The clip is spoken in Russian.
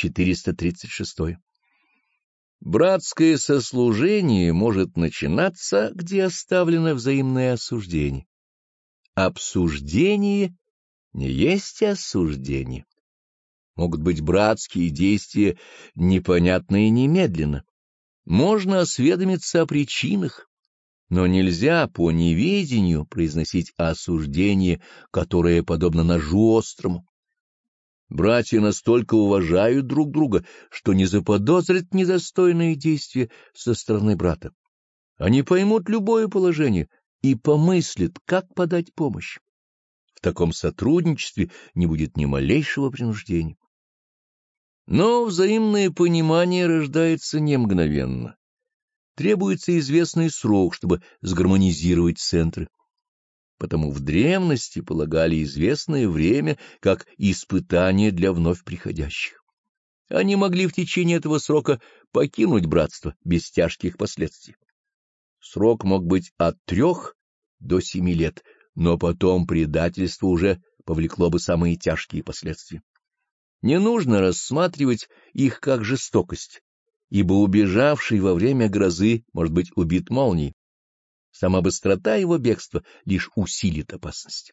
436. Братское сослужение может начинаться, где оставлено взаимное осуждение. Обсуждение не есть осуждение. Могут быть братские действия непонятные немедленно. Можно осведомиться о причинах, но нельзя по неведению произносить осуждение, которое подобно ножу острому. Братья настолько уважают друг друга, что не заподозрят недостойные действия со стороны брата. Они поймут любое положение и помыслят, как подать помощь. В таком сотрудничестве не будет ни малейшего принуждения. Но взаимное понимание рождается не мгновенно. Требуется известный срок, чтобы сгармонизировать центры потому в древности полагали известное время как испытание для вновь приходящих. Они могли в течение этого срока покинуть братство без тяжких последствий. Срок мог быть от трех до семи лет, но потом предательство уже повлекло бы самые тяжкие последствия. Не нужно рассматривать их как жестокость, ибо убежавший во время грозы может быть убит молнией. Сама быстрота его бегства лишь усилит опасность.